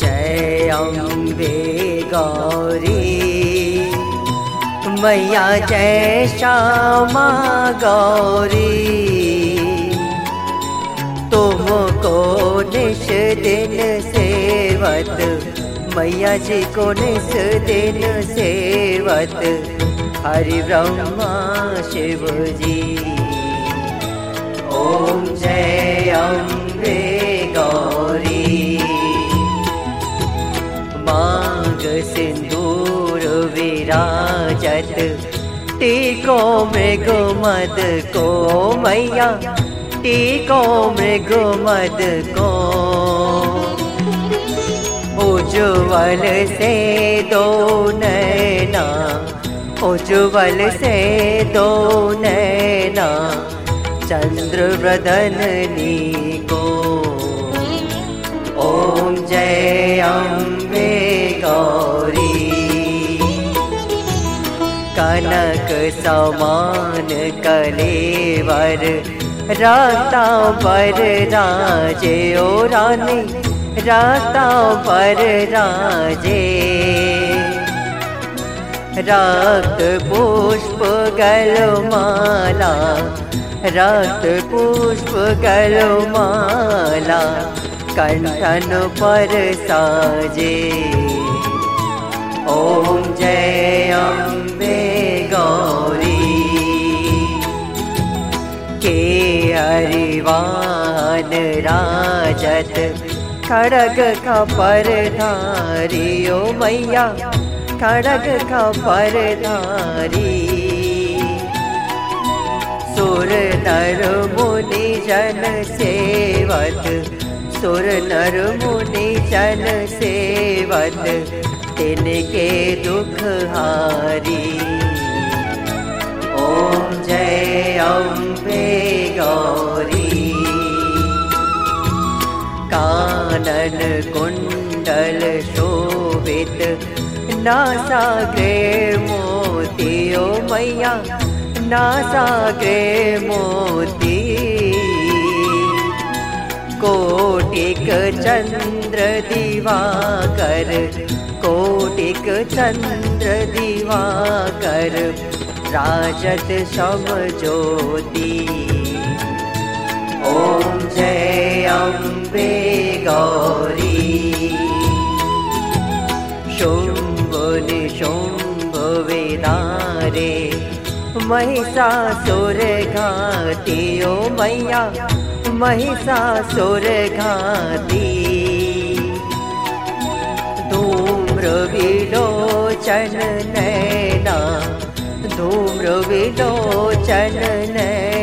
जय अम्बे गौरी, मैया जय श्यामा गौरी, तुमको निश दिन सेवत, मैया जी को निश दिन सेवत, हरि ब्रह्मा शिव जी। ओम जय अम्ब विराजत टीको मृग मद को मैया, टीको मृग मद को। उज्ज्वल से दो नैना, उज्ज्वल से दो नैना चंद्र वदननी को समान कलेवर राता पर राजे ओ रानी राता पर राजे। रक्त पुष्प गलमाला रक्त पुष्प गलमाला कंठन पर साजे। ओम जय हरिवान राजत। खड़ग का पर धारी ओ मैया, खड़ग का पर धारी। सुर नर मुनि जन सेवत, सुर नर मुनि जन सेवत, तिनके दुख हारी। ओम जय अम्बे गौरी। कानन कुंडल शोभित। नासाग्रे मोतियो मैया नासाग्रे मोती। कोटिक चन्द्र दिवाकर कोटिक चन्द्र दिवाकर राजत समज्योति ॐ जय अम्बे गौरी। शुम्भ निशुम्भ वेदारे महिषासुर घाति ओ मैया महिषासुर घाती धूम्र विलोचन नैना धूम्र विलोचन नैना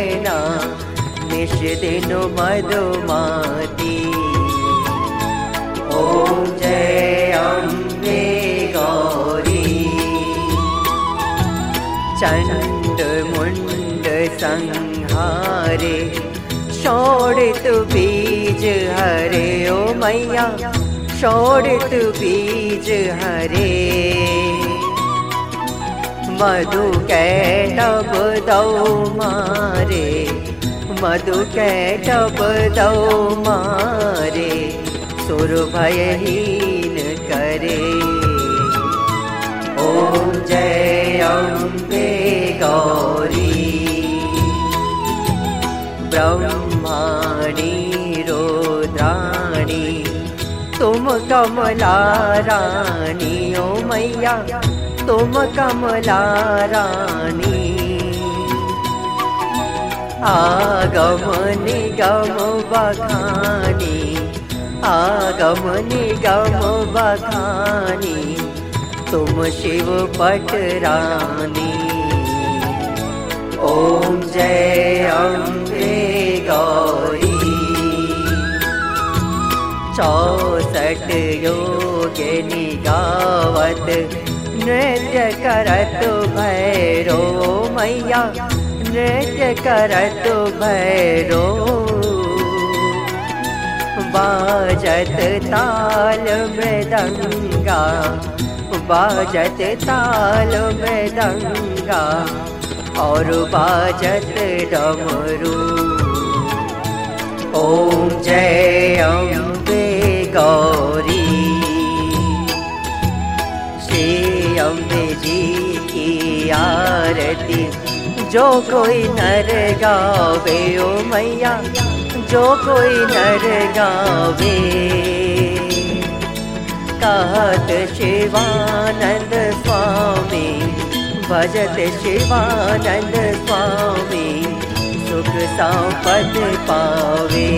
दिन मधुमाती। ॐ जय अम्बे गौरी। चण्ड मुण्ड संहारे षोडित बीज हरे। ओ मैया षोडित बीज हरे। मधु कैटब दौ मारे मधु कैटब दौ मारे, सुर भयहीन करे। ॐ जय अम्बे गौरी। ब्रह्माणी रुद्राणी, तुम कमला रानी ओ मैया, तुम कमला रानी आगम निगम बखानी आगम निगम बखानी तुम शिव पटरानी ॐ जय अम्बे गौरी। चौसठ योगिनी गावत नृत्य करत भैरो मैया करत भैरो। बाजत ताल मृदंगा बाजत ताल मृदंगा और बाजत डमरू। ॐ जय अम्बे गौरी। श्री अम्बे जी की आरती। जो कोई नर गावे ओ मैया जो कोई नर गावे। कहत शिवानंद स्वामी भजत शिवानंद स्वामी सुख संपद पावे